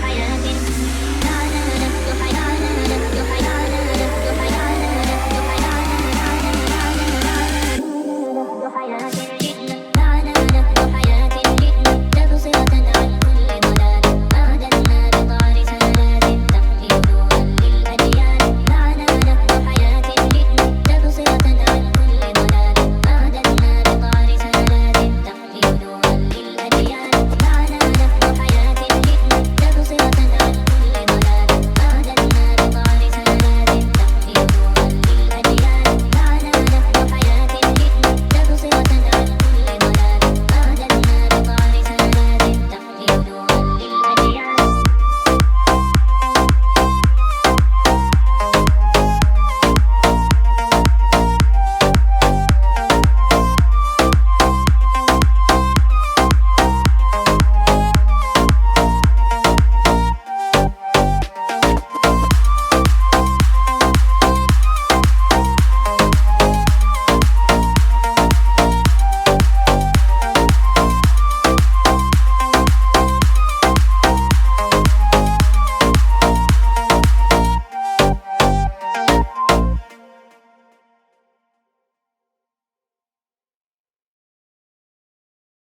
papaya.